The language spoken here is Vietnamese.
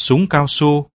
súng cao su.